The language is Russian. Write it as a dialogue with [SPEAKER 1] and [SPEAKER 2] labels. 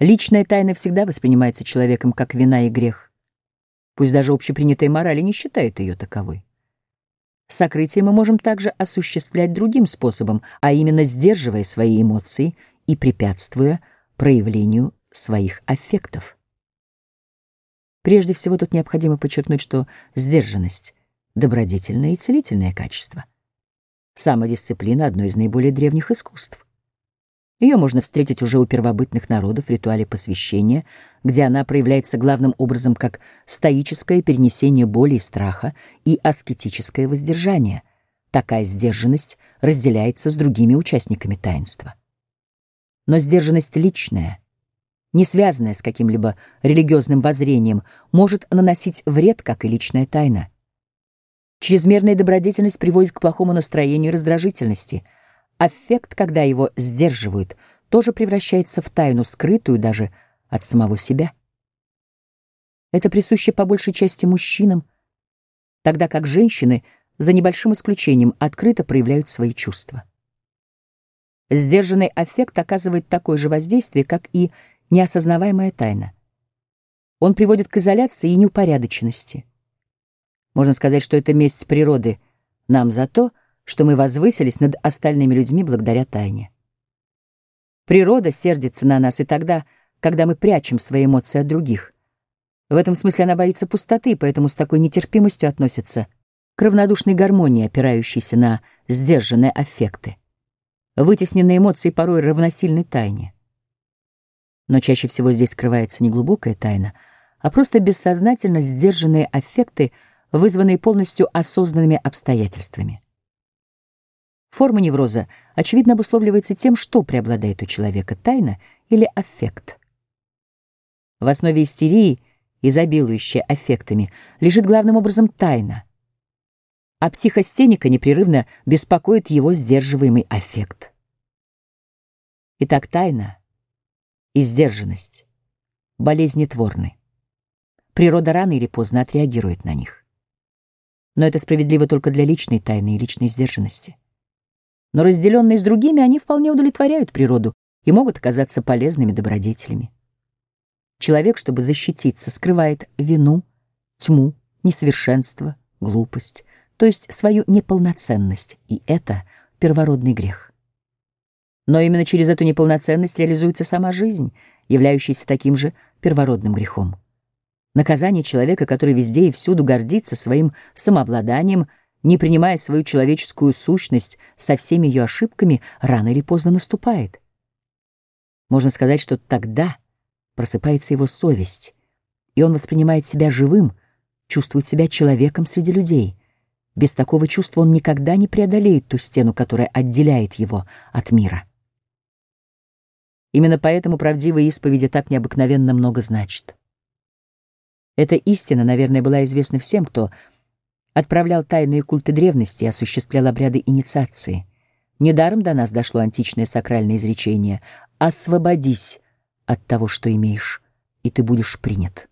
[SPEAKER 1] Личная тайна всегда воспринимается человеком как вина и грех. Пусть даже общепринятая мораль не считает ее таковой. Сокрытие мы можем также осуществлять другим способом, а именно сдерживая свои эмоции и препятствуя проявлению своих аффектов. Прежде всего тут необходимо подчеркнуть, что сдержанность — добродетельное и целительное качество. Самодисциплина — одно из наиболее древних искусств. Ее можно встретить уже у первобытных народов в ритуале посвящения, где она проявляется главным образом как стоическое перенесение боли и страха и аскетическое воздержание. Такая сдержанность разделяется с другими участниками таинства. Но сдержанность личная, не связанная с каким-либо религиозным воззрением, может наносить вред, как и личная тайна. Чрезмерная добродетельность приводит к плохому настроению и раздражительности — Аффект, когда его сдерживают, тоже превращается в тайну, скрытую даже от самого себя. Это присуще по большей части мужчинам, тогда как женщины, за небольшим исключением, открыто проявляют свои чувства. Сдержанный аффект оказывает такое же воздействие, как и неосознаваемая тайна. Он приводит к изоляции и неупорядоченности. Можно сказать, что это месть природы нам за то, что мы возвысились над остальными людьми благодаря тайне. Природа сердится на нас и тогда, когда мы прячем свои эмоции от других. В этом смысле она боится пустоты, поэтому с такой нетерпимостью относится к равнодушной гармонии, опирающейся на сдержанные аффекты. Вытесненные эмоции порой равносильны тайне. Но чаще всего здесь скрывается не глубокая тайна, а просто бессознательно сдержанные аффекты, вызванные полностью осознанными обстоятельствами. Форма невроза, очевидно, обусловливается тем, что преобладает у человека — тайна или аффект. В основе истерии, изобилующей аффектами, лежит главным образом тайна, а психостеника непрерывно беспокоит его сдерживаемый аффект. Итак, тайна и сдержанность болезнетворны. Природа рано или поздно отреагирует на них. Но это справедливо только для личной тайны и личной сдержанности но разделенные с другими они вполне удовлетворяют природу и могут оказаться полезными добродетелями. Человек, чтобы защититься, скрывает вину, тьму, несовершенство, глупость, то есть свою неполноценность, и это первородный грех. Но именно через эту неполноценность реализуется сама жизнь, являющаяся таким же первородным грехом. Наказание человека, который везде и всюду гордится своим самообладанием — не принимая свою человеческую сущность со всеми ее ошибками, рано или поздно наступает. Можно сказать, что тогда просыпается его совесть, и он воспринимает себя живым, чувствует себя человеком среди людей. Без такого чувства он никогда не преодолеет ту стену, которая отделяет его от мира. Именно поэтому правдивая исповеди так необыкновенно много значит. Эта истина, наверное, была известна всем, кто отправлял тайные культы древности осуществлял обряды инициации. Недаром до нас дошло античное сакральное изречение «Освободись от того, что имеешь, и ты будешь принят».